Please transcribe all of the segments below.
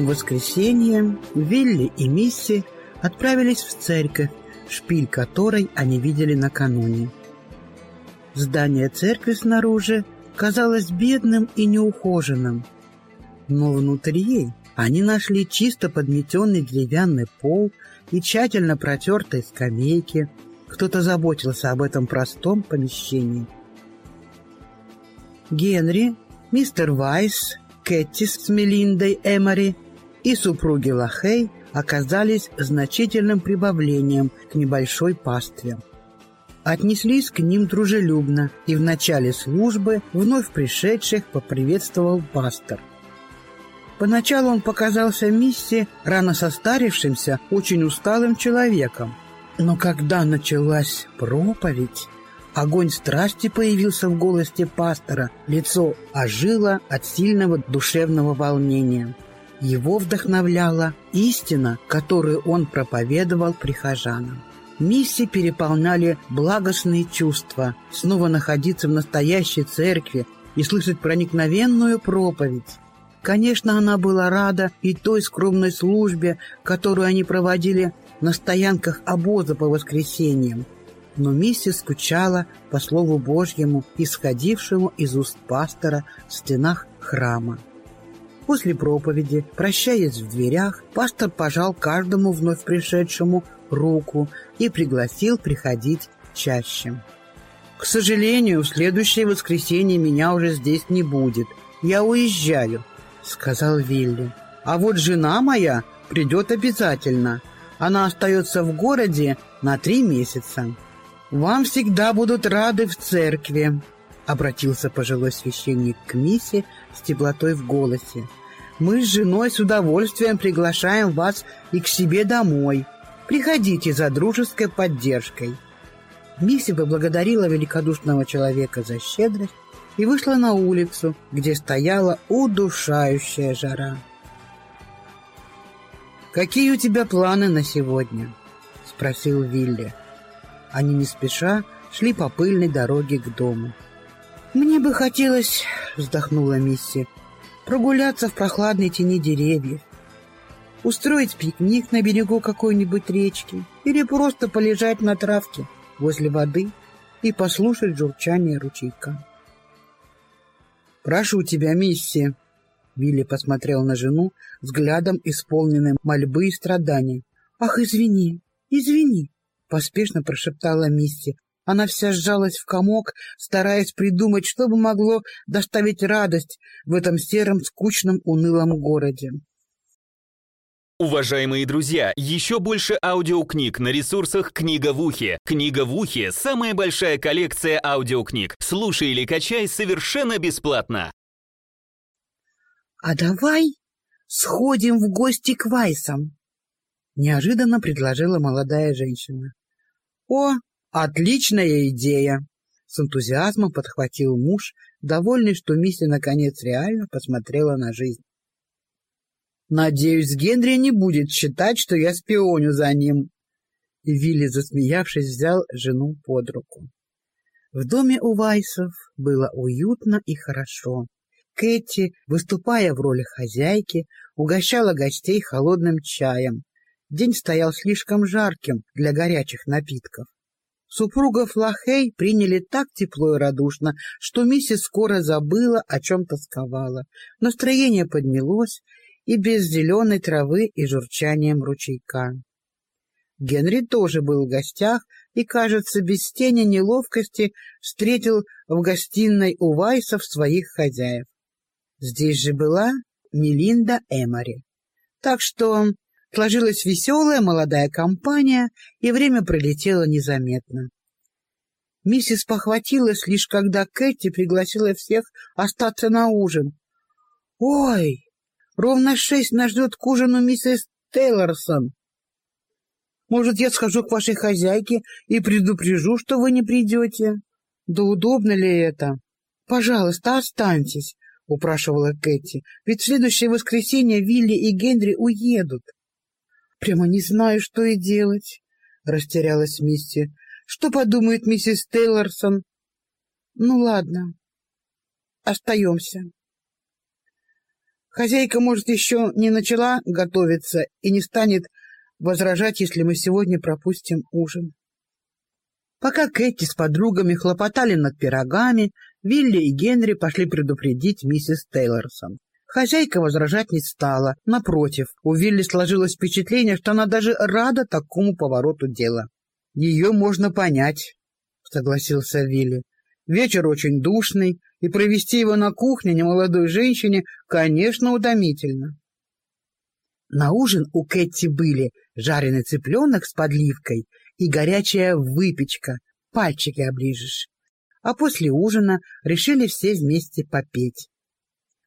В воскресенье Вилли и Мисси отправились в церковь, шпиль которой они видели накануне. Здание церкви снаружи казалось бедным и неухоженным, но внутри они нашли чисто подметенный деревянный пол и тщательно протертые скамейки. Кто-то заботился об этом простом помещении. Генри, мистер Вайс, Кэти с Мелиндой Эмори и супруги Лахей оказались значительным прибавлением к небольшой пастве. Отнеслись к ним дружелюбно, и в начале службы вновь пришедших поприветствовал пастор. Поначалу он показался Мисси рано состарившимся, очень усталым человеком. Но когда началась проповедь, огонь страсти появился в голосе пастора, лицо ожило от сильного душевного волнения. Его вдохновляла истина, которую он проповедовал прихожанам. Мисси переполняли благостные чувства, снова находиться в настоящей церкви и слышать проникновенную проповедь. Конечно, она была рада и той скромной службе, которую они проводили на стоянках обоза по воскресеньям. Но миссис скучала по Слову Божьему, исходившему из уст пастора в стенах храма. После проповеди, прощаясь в дверях, пастор пожал каждому вновь пришедшему руку и пригласил приходить чаще. «К сожалению, в следующее воскресенье меня уже здесь не будет. Я уезжаю», — сказал Вилли. «А вот жена моя придет обязательно. Она остается в городе на три месяца. Вам всегда будут рады в церкви», — обратился пожилой священник к Миссе с теплотой в голосе. Мы с женой с удовольствием приглашаем вас и к себе домой. Приходите за дружеской поддержкой». Мисси поблагодарила великодушного человека за щедрость и вышла на улицу, где стояла удушающая жара. «Какие у тебя планы на сегодня?» — спросил Вилли. Они не спеша шли по пыльной дороге к дому. «Мне бы хотелось...» — вздохнула Мисси прогуляться в прохладной тени деревьев, устроить пикник на берегу какой-нибудь речки или просто полежать на травке возле воды и послушать журчание ручейка. «Прошу тебя, мисси!» Вилли посмотрел на жену взглядом, исполненным мольбы и страданий. «Ах, извини, извини!» — поспешно прошептала мисси, она вся сжалась в комок, стараясь придумать, что бы могло доставить радость в этом сером, скучном, унылом городе. Уважаемые друзья, еще больше аудиокниг на ресурсах «Книга в ухе». «Книга в ухе» — самая большая коллекция аудиокниг. Слушай или качай совершенно бесплатно. «А давай сходим в гости к Вайсам», — неожиданно предложила молодая женщина. «О, «Отличная идея!» — с энтузиазмом подхватил муж, довольный, что Мисси наконец реально посмотрела на жизнь. «Надеюсь, Генри не будет считать, что я спионю за ним!» И Вилли, засмеявшись, взял жену под руку. В доме у Вайсов было уютно и хорошо. Кэти, выступая в роли хозяйки, угощала гостей холодным чаем. День стоял слишком жарким для горячих напитков. Супругов Лахей приняли так тепло и радушно, что миссис скоро забыла, о чем тосковала. Настроение поднялось и без зеленой травы и журчанием ручейка. Генри тоже был в гостях и, кажется, без тени неловкости встретил в гостиной у Вайсов своих хозяев. Здесь же была Мелинда Эмори. Так что Сложилась веселая молодая компания, и время пролетело незаметно. Миссис похватилась лишь когда Кэти пригласила всех остаться на ужин. «Ой, ровно шесть нас ждет к ужину миссис Тейлорсон. Может, я схожу к вашей хозяйке и предупрежу, что вы не придете? Да удобно ли это? Пожалуйста, останьтесь, — упрашивала Кэти, — ведь в следующее воскресенье Вилли и Генри уедут. Прямо не знаю, что и делать, — растерялась Мисси. Что подумает миссис Тейлорсон? Ну, ладно, остаемся. Хозяйка, может, еще не начала готовиться и не станет возражать, если мы сегодня пропустим ужин. Пока Кэти с подругами хлопотали над пирогами, Вилли и Генри пошли предупредить миссис Тейлорсон. Хозяйка возражать не стала. Напротив, у Вилли сложилось впечатление, что она даже рада такому повороту дела. «Ее можно понять», — согласился Вилли. «Вечер очень душный, и провести его на кухне немолодой женщине, конечно, утомительно». На ужин у Кэти были жареный цыпленок с подливкой и горячая выпечка, пальчики оближешь. А после ужина решили все вместе попеть.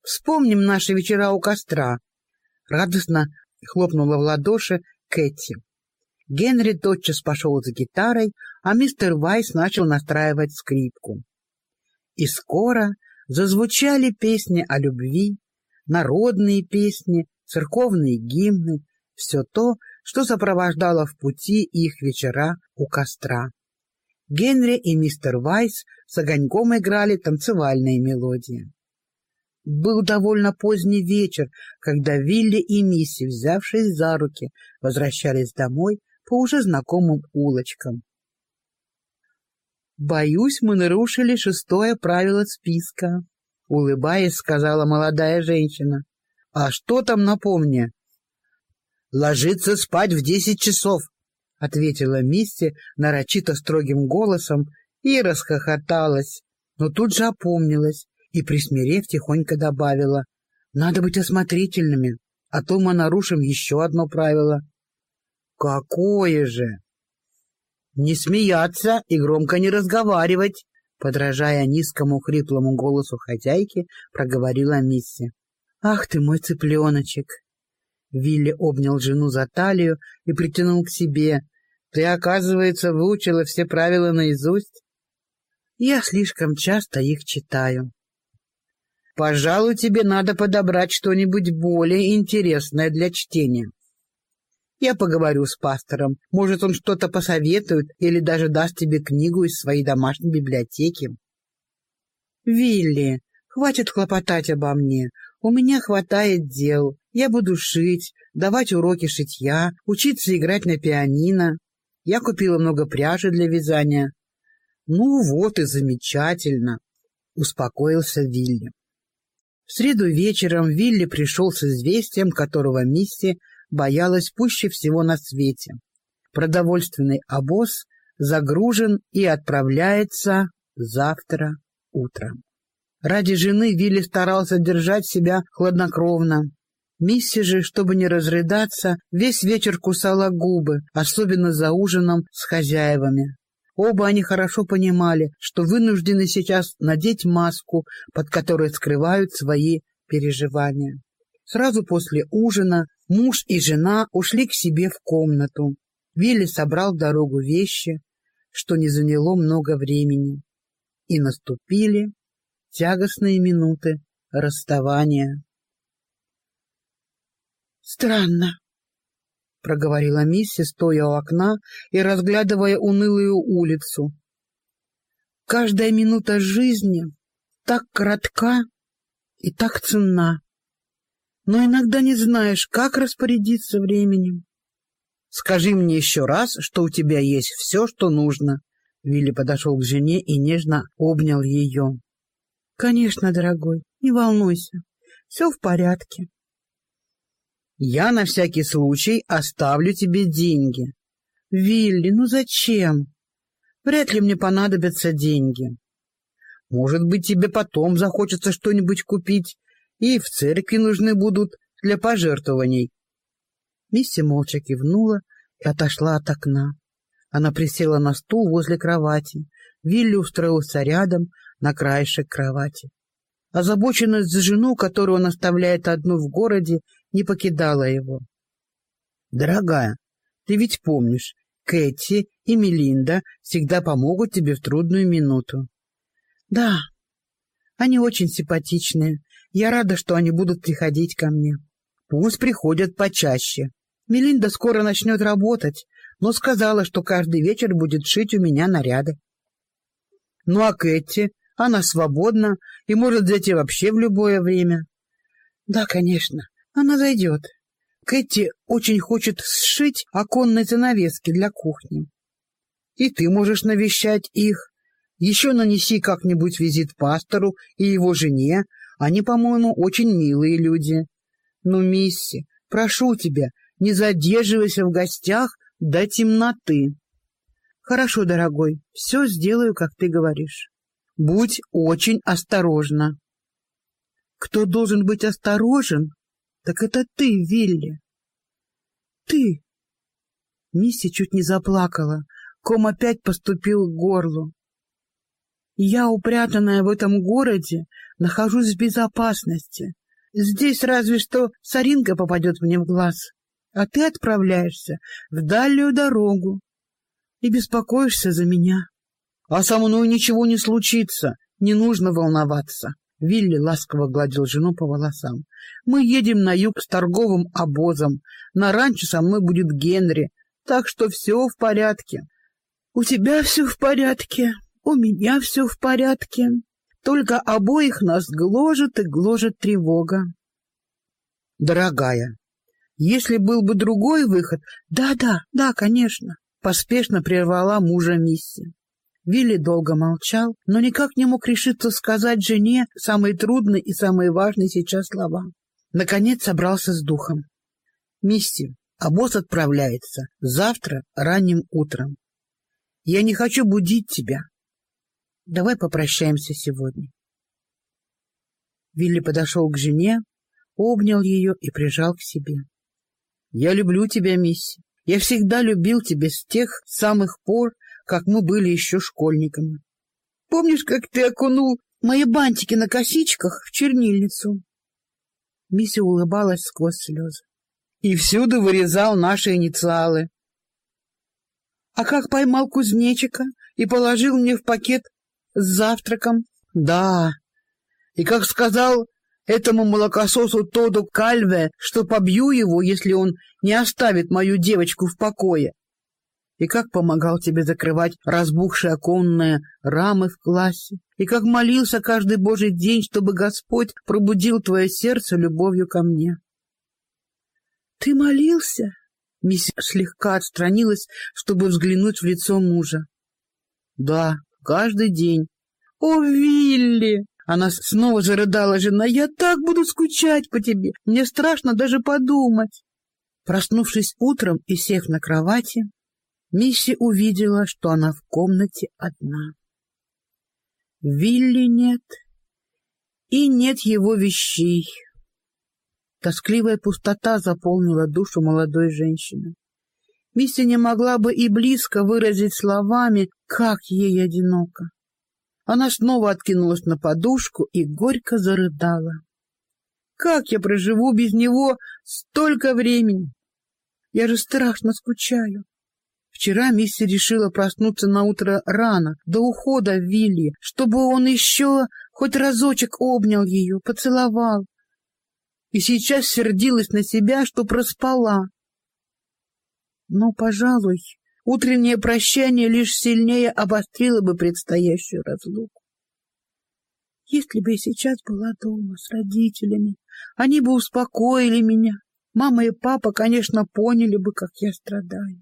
Вспомним наши вечера у костра. Радостно хлопнула в ладоши Кэти. Генри тотчас пошел за гитарой, а мистер Вайс начал настраивать скрипку. И скоро зазвучали песни о любви, народные песни, церковные гимны, все то, что сопровождало в пути их вечера у костра. Генри и мистер Вайс с огоньком играли танцевальные мелодии. Был довольно поздний вечер, когда Вилли и Мисси, взявшись за руки, возвращались домой по уже знакомым улочкам. «Боюсь, мы нарушили шестое правило списка», — улыбаясь, сказала молодая женщина. «А что там, напомни?» «Ложиться спать в десять часов», — ответила Мисси нарочито строгим голосом и расхохоталась, но тут же опомнилась и, присмирев, тихонько добавила. «Надо быть осмотрительными, а то мы нарушим еще одно правило». «Какое же?» «Не смеяться и громко не разговаривать», подражая низкому хриплому голосу хозяйки, проговорила Мисси. «Ах ты мой цыпленочек!» Вилли обнял жену за талию и притянул к себе. «Ты, оказывается, выучила все правила наизусть?» «Я слишком часто их читаю». Пожалуй, тебе надо подобрать что-нибудь более интересное для чтения. Я поговорю с пастором. Может, он что-то посоветует или даже даст тебе книгу из своей домашней библиотеки. Вилли, хватит хлопотать обо мне. У меня хватает дел. Я буду шить, давать уроки шитья, учиться играть на пианино. Я купила много пряжи для вязания. Ну вот и замечательно, успокоился Вилли. В среду вечером Вилли пришел с известием, которого Мисси боялась пуще всего на свете. Продовольственный обоз загружен и отправляется завтра утром. Ради жены Вилли старался держать себя хладнокровно. Мисси же, чтобы не разрыдаться, весь вечер кусала губы, особенно за ужином с хозяевами. Оба они хорошо понимали, что вынуждены сейчас надеть маску, под которой скрывают свои переживания. Сразу после ужина муж и жена ушли к себе в комнату. Вилли собрал в дорогу вещи, что не заняло много времени. И наступили тягостные минуты расставания. Странно, — проговорила миссис, стоя у окна и разглядывая унылую улицу. «Каждая минута жизни так коротка и так ценна, но иногда не знаешь, как распорядиться временем». «Скажи мне еще раз, что у тебя есть все, что нужно». Вилли подошел к жене и нежно обнял ее. «Конечно, дорогой, не волнуйся, все в порядке». Я на всякий случай оставлю тебе деньги. Вилли, ну зачем? Вряд ли мне понадобятся деньги. Может быть, тебе потом захочется что-нибудь купить, и в церкви нужны будут для пожертвований. Мисси молча кивнула и отошла от окна. Она присела на стул возле кровати. Вилли устроился рядом на краешек кровати. Озабоченность за жену, которую он оставляет одну в городе, не покидала его. «Дорогая, ты ведь помнишь, Кэти и Мелинда всегда помогут тебе в трудную минуту». «Да, они очень симпатичные. Я рада, что они будут приходить ко мне. Пусть приходят почаще. Мелинда скоро начнет работать, но сказала, что каждый вечер будет шить у меня наряды. Ну а Кэти, она свободна и может зайти вообще в любое время. Да, конечно, она зайдет. Кэти очень хочет сшить оконные занавески для кухни. И ты можешь навещать их. Еще нанеси как-нибудь визит пастору и его жене. Они, по-моему, очень милые люди. Ну, Мисси, прошу тебя, не задерживайся в гостях до темноты. Хорошо, дорогой, все сделаю, как ты говоришь. Будь очень осторожна. Кто должен быть осторожен, так это ты, Вилли. Ты. Мисси чуть не заплакала. Ком опять поступил к горлу. Я, упрятанная в этом городе, нахожусь в безопасности. Здесь разве что соринка попадет мне в глаз, а ты отправляешься в дальнюю дорогу и беспокоишься за меня. А со мной ничего не случится, не нужно волноваться. Вилли ласково гладил жену по волосам. Мы едем на юг с торговым обозом. На ранчо со мной будет Генри, так что все в порядке. У тебя все в порядке, у меня все в порядке. Только обоих нас гложет и гложет тревога. Дорогая, если был бы другой выход... Да-да, да, конечно, поспешно прервала мужа Мисси. Вилли долго молчал, но никак не мог решиться сказать жене самые трудные и самые важные сейчас слова. Наконец собрался с духом. «Мисси, обоз отправляется завтра ранним утром. Я не хочу будить тебя. Давай попрощаемся сегодня. Вилли подошел к жене, обнял ее и прижал к себе. Я люблю тебя, Мисси. Я всегда любил тебя с тех самых пор, как мы были еще школьниками. Помнишь, как ты окунул мои бантики на косичках в чернильницу? Мисси улыбалась сквозь слезы. И всюду вырезал наши инициалы. А как поймал кузнечика и положил мне в пакет с завтраком? Да. И как сказал этому молокососу Тоду Кальве, что побью его, если он не оставит мою девочку в покое. И как помогал тебе закрывать разбухшие оконные рамы в классе, и как молился каждый божий день, чтобы Господь пробудил твое сердце любовью ко мне. Ты молился? Мисс слегка отстранилась, чтобы взглянуть в лицо мужа. Да, каждый день. О, Вилли! Она снова зарыдала жена. Я так буду скучать по тебе. Мне страшно даже подумать. Проснувшись утром и сев на кровати, Мисси увидела, что она в комнате одна. Вилли нет, и нет его вещей. Тоскливая пустота заполнила душу молодой женщины. Мисси не могла бы и близко выразить словами, как ей одиноко. Она снова откинулась на подушку и горько зарыдала. «Как я проживу без него столько времени? Я же страшно скучаю». Вчера Мисси решила проснуться на утро рано, до ухода Вилли, чтобы он еще хоть разочек обнял ее, поцеловал и сейчас сердилась на себя, что проспала. Но, пожалуй, утреннее прощание лишь сильнее обострило бы предстоящую разлуку. Если бы я сейчас была дома с родителями, они бы успокоили меня. Мама и папа, конечно, поняли бы, как я страдаю.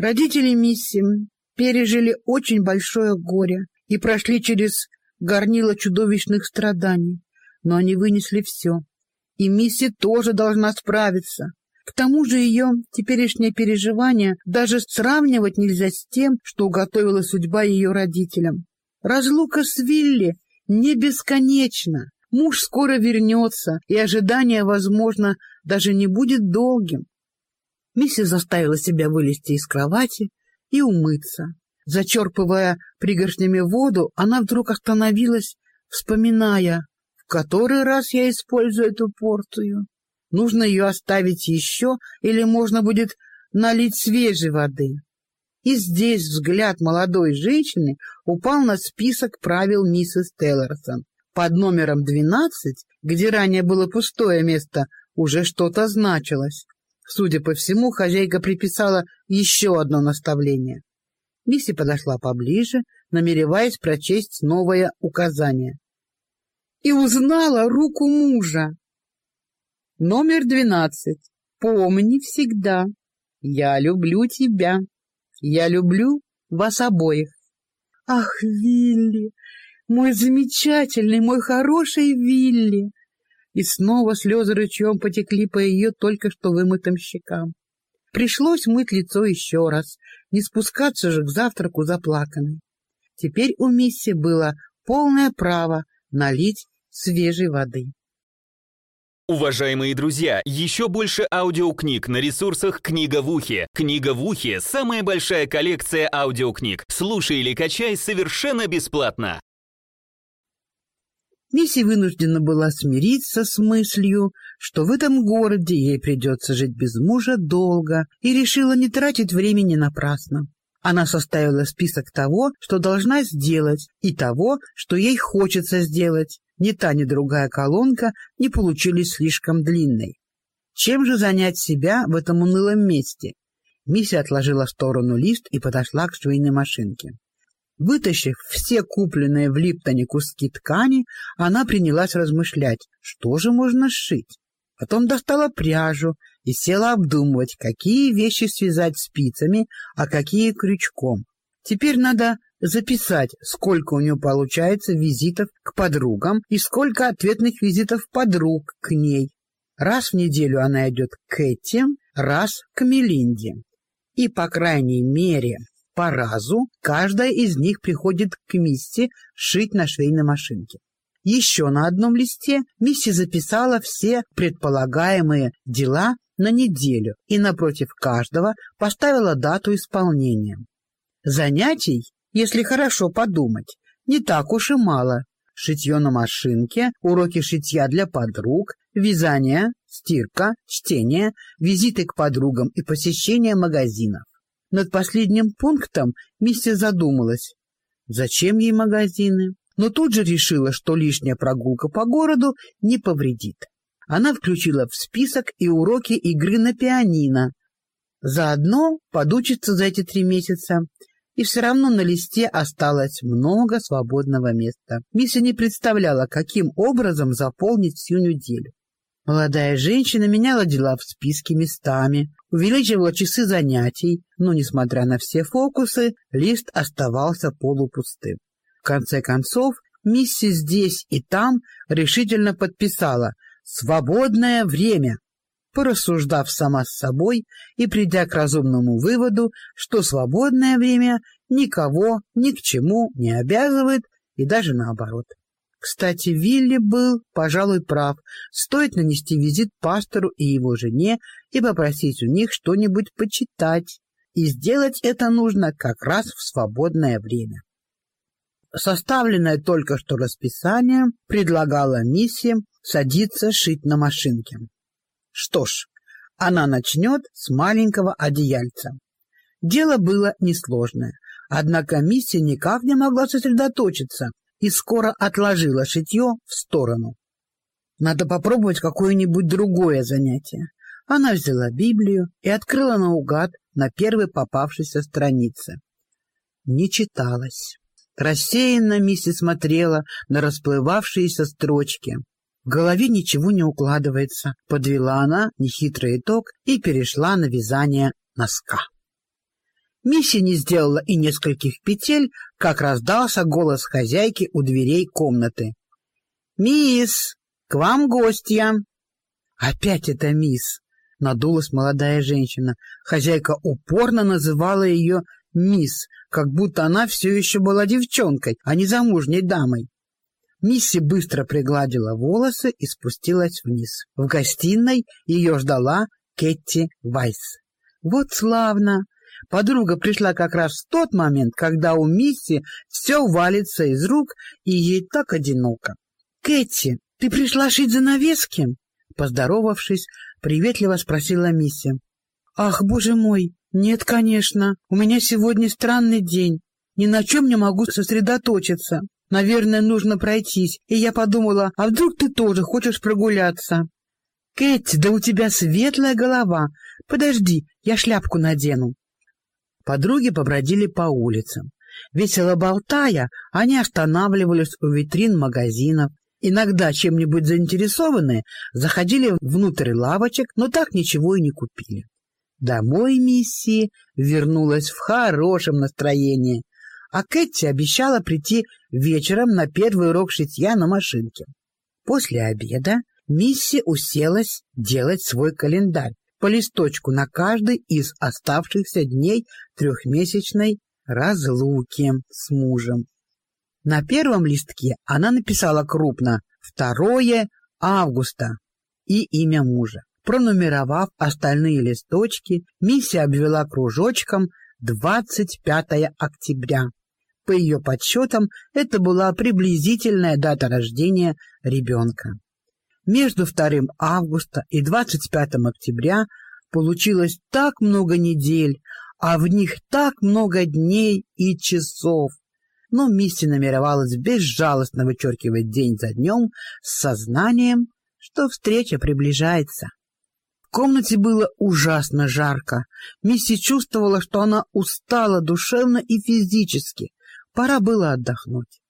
Родители Мисси пережили очень большое горе и прошли через горнило чудовищных страданий но они вынесли все. И Мисси тоже должна справиться. К тому же ее теперешнее переживание даже сравнивать нельзя с тем, что уготовила судьба ее родителям. Разлука с Вилли не бесконечна. Муж скоро вернется, и ожидание, возможно, даже не будет долгим. Миссис заставила себя вылезти из кровати и умыться. Зачерпывая пригоршнями воду, она вдруг остановилась, вспоминая который раз я использую эту порцию? Нужно ее оставить еще или можно будет налить свежей воды? И здесь взгляд молодой женщины упал на список правил миссис Теллерсон. Под номером 12, где ранее было пустое место, уже что-то значилось. Судя по всему, хозяйка приписала еще одно наставление. Мисси подошла поближе, намереваясь прочесть новое указание. и узнала руку мужа. Номер двенадцать. Помни всегда, я люблю тебя. Я люблю вас обоих. Ах, Вилли, мой замечательный, мой хороший Вилли! И снова слезы ручьем потекли по ее только что вымытым щекам. Пришлось мыть лицо еще раз, не спускаться же к завтраку заплаканной. Теперь у Мисси было полное право налить свежей воды. Уважаемые друзья, еще больше аудиокниг на ресурсах «Книга в ухе». «Книга в ухе» — самая большая коллекция аудиокниг. Слушай или качай совершенно бесплатно. Мисси вынуждена была смириться с мыслью, что в этом городе ей придется жить без мужа долго, и решила не тратить времени напрасно. Она составила список того, что должна сделать, и того, что ей хочется сделать. Ни та, ни другая колонка не получились слишком длинной. Чем же занять себя в этом унылом месте? Миссия отложила в сторону лист и подошла к швейной машинке. Вытащив все купленные в Липтоне куски ткани, она принялась размышлять, что же можно сшить. Потом достала пряжу и села обдумывать, какие вещи связать спицами, а какие крючком. Теперь надо записать, сколько у нее получается визитов к подругам и сколько ответных визитов подруг к ней. Раз в неделю она идет к Кэти, раз к Мелинде. И, по крайней мере, по разу каждая из них приходит к Мисси шить на швейной машинке. Еще на одном листе Мисси записала все предполагаемые дела на неделю и напротив каждого поставила дату исполнения. Занятий, если хорошо подумать, не так уж и мало. Шитье на машинке, уроки шитья для подруг, вязание, стирка, чтение, визиты к подругам и посещение магазинов. Над последним пунктом Мисси задумалась. Зачем ей магазины? Но тут же решила, что лишняя прогулка по городу не повредит она включила в список и уроки игры на пианино. Заодно подучится за эти три месяца, и все равно на листе осталось много свободного места. Миссия не представляла, каким образом заполнить всю неделю. Молодая женщина меняла дела в списке местами, увеличивала часы занятий, но, несмотря на все фокусы, лист оставался полупустым. В конце концов, миссис здесь и там решительно подписала — свободное время, порассуждав сама с собой и придя к разумному выводу, что свободное время никого ни к чему не обязывает и даже наоборот. Кстати, Вилли был, пожалуй, прав. Стоит нанести визит пастору и его жене и попросить у них что-нибудь почитать. И сделать это нужно как раз в свободное время. Составленное только что расписание предлагало миссии садиться шить на машинке. Что ж, она начнет с маленького одеяльца. Дело было несложное, однако миссия никак не могла сосредоточиться и скоро отложила шитье в сторону. Надо попробовать какое-нибудь другое занятие. Она взяла Библию и открыла наугад на первой попавшейся странице. Не читалось. Рассеянно миссис смотрела на расплывавшиеся строчки. В голове ничего не укладывается, подвела она нехитрый итог и перешла на вязание носка. Мисси не сделала и нескольких петель, как раздался голос хозяйки у дверей комнаты. «Мисс, к вам гостья!» «Опять это мисс!» — надулась молодая женщина. Хозяйка упорно называла ее мисс, как будто она все еще была девчонкой, а не замужней дамой. Мисси быстро пригладила волосы и спустилась вниз. В гостиной ее ждала Кетти Вайс. Вот славно! Подруга пришла как раз в тот момент, когда у Мисси все валится из рук, и ей так одиноко. — Кэти, ты пришла шить занавески? Поздоровавшись, приветливо спросила Мисси. — Ах, боже мой, нет, конечно, у меня сегодня странный день. Ни на чем не могу сосредоточиться. Наверное, нужно пройтись, и я подумала, а вдруг ты тоже хочешь прогуляться? Кэти, да у тебя светлая голова. Подожди, я шляпку надену. Подруги побродили по улицам. Весело болтая, они останавливались у витрин магазинов. Иногда чем-нибудь заинтересованные заходили внутрь лавочек, но так ничего и не купили. Домой Мисси вернулась в хорошем настроении, а Кэти обещала прийти вечером на первый урок шитья на машинке. После обеда Мисси уселась делать свой календарь по листочку на каждый из оставшихся дней трехмесячной разлуки с мужем. На первом листке она написала крупно «2 августа» и имя мужа. Пронумеровав остальные листочки, миссия обвела кружочком 25 октября. По ее подсчетам, это была приблизительная дата рождения ребенка. Между 2 августа и 25 октября получилось так много недель, а в них так много дней и часов. Но Мисси намеревалась безжалостно вычеркивать день за днем с сознанием, что встреча приближается. В комнате было ужасно жарко. Мисси чувствовала, что она устала душевно и физически. Пора было отдохнуть.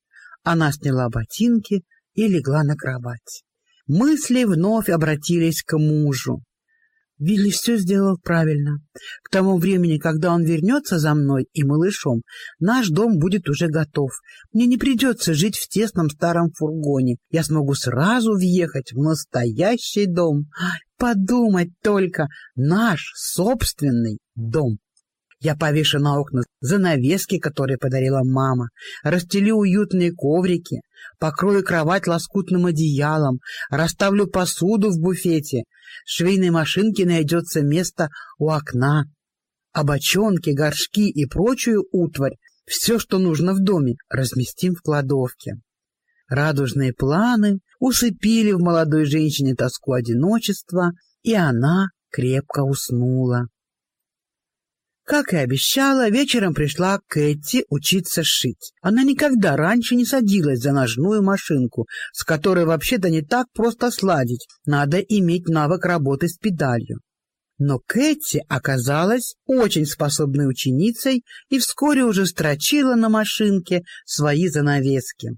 Она сняла ботинки и легла на кровать. Мысли вновь обратились к мужу. Вилли все сделал правильно. К тому времени, когда он вернется за мной и малышом, наш дом будет уже готов. Мне не придется жить в тесном старом фургоне. Я смогу сразу въехать в настоящий дом. Подумать только, наш собственный дом. Я повешу на окна занавески, которые подарила мама, расстелю уютные коврики, покрою кровать лоскутным одеялом, расставлю посуду в буфете, швейной машинке найдется место у окна, а бочонки, горшки и прочую утварь, все, что нужно в доме, разместим в кладовке. Радужные планы усыпили в молодой женщине тоску одиночества, и она крепко уснула. Как и обещала, вечером пришла Кэти учиться шить. Она никогда раньше не садилась за ножную машинку, с которой вообще-то не так просто сладить, надо иметь навык работы с педалью. Но Кэти оказалась очень способной ученицей и вскоре уже строчила на машинке свои занавески.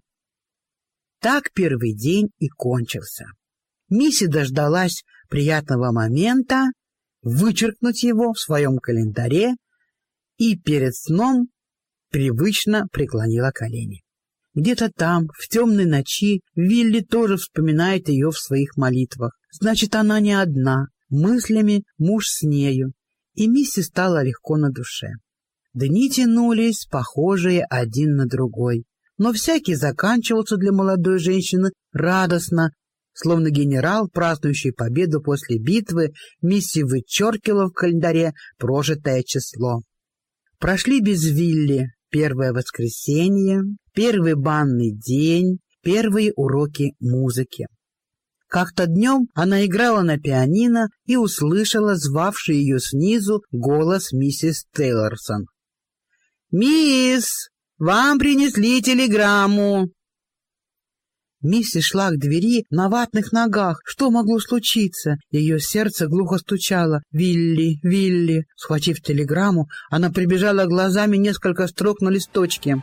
Так первый день и кончился. Мисси дождалась приятного момента вычеркнуть его в своем календаре и перед сном привычно преклонила колени. Где-то там, в темной ночи, Вилли тоже вспоминает ее в своих молитвах. Значит, она не одна, мыслями муж с нею, и Мисси стало легко на душе. Дни тянулись, похожие один на другой, но всякий заканчивался для молодой женщины радостно, Словно генерал, празднующий победу после битвы, Мисси вычеркивала в календаре прожитое число. Прошли без Вилли первое воскресенье, первый банный день, первые уроки музыки. Как-то днем она играла на пианино и услышала звавший ее снизу голос миссис Тейлорсон. «Мисс, вам принесли телеграмму!» Мисси шла к двери на ватных ногах. Что могло случиться? Ее сердце глухо стучало. «Вилли! Вилли!» Схватив телеграмму, она прибежала глазами несколько строк на листочке.